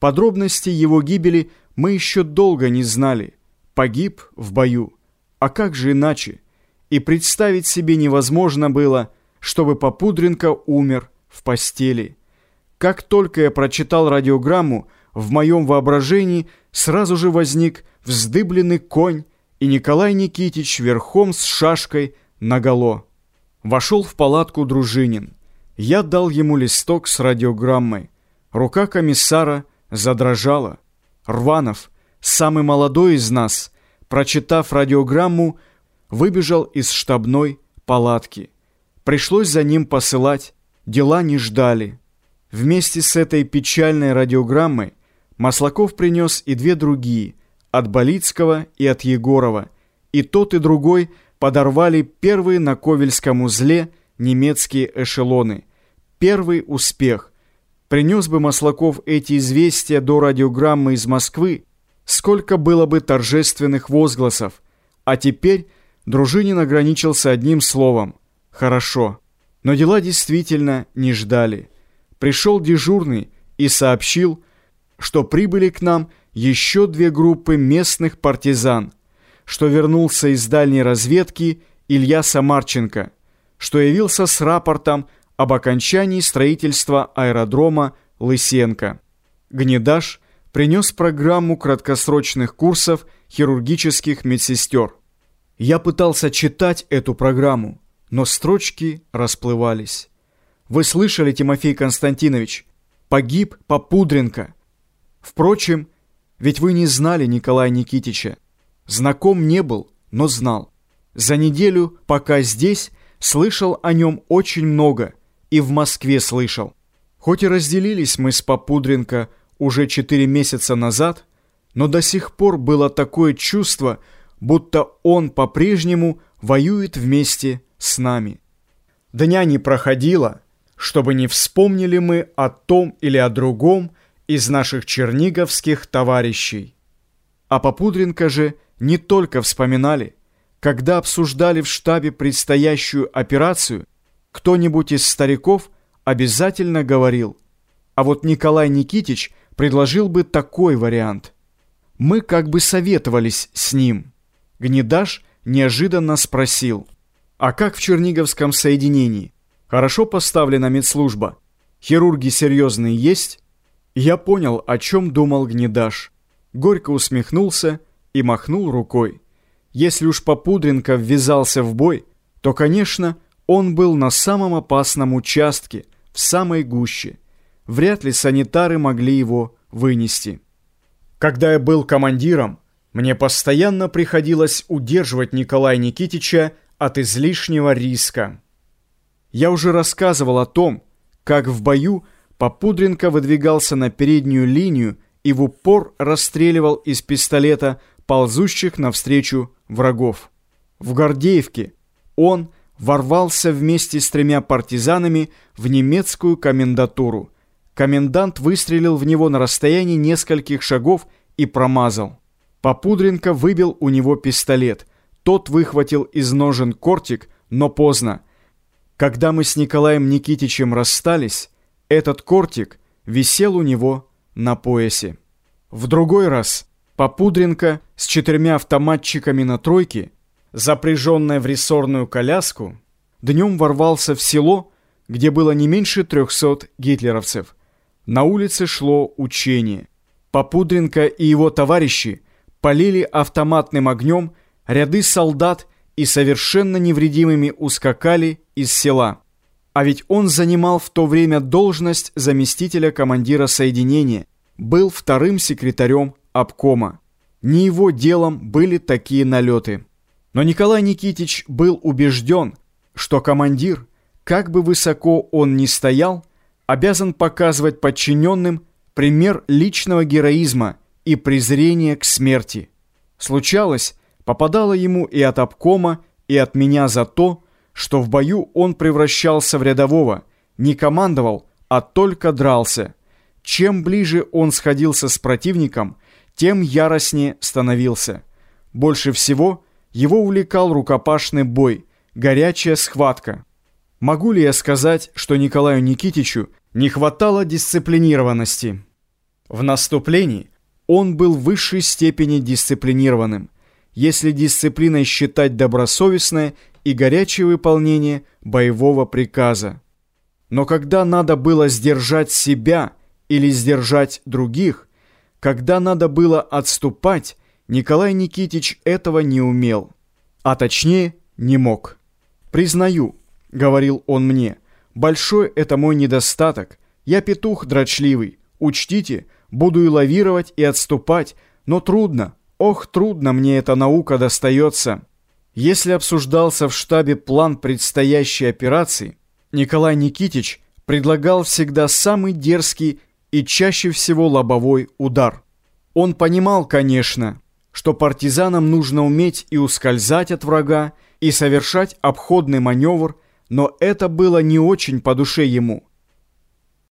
Подробности его гибели мы еще долго не знали. Погиб в бою. А как же иначе? И представить себе невозможно было, чтобы Попудренко умер в постели. Как только я прочитал радиограмму, в моем воображении сразу же возник вздыбленный конь и Николай Никитич верхом с шашкой наголо. Вошел в палатку Дружинин. Я дал ему листок с радиограммой. Рука комиссара задрожала. Рванов, самый молодой из нас, прочитав радиограмму, выбежал из штабной палатки. Пришлось за ним посылать, дела не ждали. Вместе с этой печальной радиограммой Маслаков принес и две другие, от Болицкого и от Егорова, и тот и другой подорвали первые на Ковельском узле немецкие эшелоны. Первый успех. Принес бы Маслаков эти известия до радиограммы из Москвы, сколько было бы торжественных возгласов. А теперь Дружинин ограничился одним словом «хорошо». Но дела действительно не ждали. Пришел дежурный и сообщил, что прибыли к нам еще две группы местных партизан, что вернулся из дальней разведки Илья Самарченко, что явился с рапортом об окончании строительства аэродрома Лысенко. Гнедаш принес программу краткосрочных курсов хирургических медсестер. Я пытался читать эту программу, но строчки расплывались. Вы слышали, Тимофей Константинович, погиб Попудренко. Впрочем, ведь вы не знали Николая Никитича. Знаком не был, но знал. За неделю, пока здесь, слышал о нем очень много, и в Москве слышал. Хоть и разделились мы с Попудренко уже четыре месяца назад, но до сих пор было такое чувство, будто он по-прежнему воюет вместе с нами. Дня не проходило, чтобы не вспомнили мы о том или о другом из наших черниговских товарищей. А Попудренко же не только вспоминали, когда обсуждали в штабе предстоящую операцию, кто-нибудь из стариков обязательно говорил, а вот Николай Никитич предложил бы такой вариант. Мы как бы советовались с ним. Гнедаш неожиданно спросил, а как в Черниговском соединении? Хорошо поставлена медслужба? Хирурги серьезные есть? Я понял, о чем думал Гнедаш. Горько усмехнулся и махнул рукой. Если уж Попудренко ввязался в бой, то, конечно, он был на самом опасном участке, в самой гуще. Вряд ли санитары могли его вынести. Когда я был командиром, мне постоянно приходилось удерживать Николая Никитича от излишнего риска. Я уже рассказывал о том, как в бою Попудренко выдвигался на переднюю линию и в упор расстреливал из пистолета ползущих навстречу врагов. В Гордеевке он ворвался вместе с тремя партизанами в немецкую комендатуру. Комендант выстрелил в него на расстоянии нескольких шагов и промазал. Попудренко выбил у него пистолет. Тот выхватил из ножен кортик, но поздно. Когда мы с Николаем Никитичем расстались, этот кортик висел у него на поясе. В другой раз Попудренко с четырьмя автоматчиками на тройке, запряженная в рессорную коляску, днем ворвался в село, где было не меньше трехсот гитлеровцев. На улице шло учение. Попудренко и его товарищи полили автоматным огнем ряды солдат и совершенно невредимыми ускакали из села. А ведь он занимал в то время должность заместителя командира соединения, был вторым секретарем обкома. Не его делом были такие налеты. Но Николай Никитич был убежден, что командир, как бы высоко он ни стоял, обязан показывать подчиненным пример личного героизма и презрения к смерти. Случалось, попадало ему и от обкома, и от меня за то, что в бою он превращался в рядового, не командовал, а только дрался. Чем ближе он сходился с противником, тем яростнее становился. Больше всего его увлекал рукопашный бой, горячая схватка. Могу ли я сказать, что Николаю Никитичу не хватало дисциплинированности? В наступлении он был в высшей степени дисциплинированным, если дисциплиной считать добросовестное и горячее выполнение боевого приказа. Но когда надо было сдержать себя или сдержать других, когда надо было отступать, Николай Никитич этого не умел, а точнее не мог. «Признаю», — говорил он мне, — «большой это мой недостаток. Я петух дрочливый. Учтите, буду и лавировать, и отступать, но трудно, ох, трудно мне эта наука достается». Если обсуждался в штабе план предстоящей операции, Николай Никитич предлагал всегда самый дерзкий и чаще всего лобовой удар. Он понимал, конечно, что партизанам нужно уметь и ускользать от врага, и совершать обходный маневр, но это было не очень по душе ему.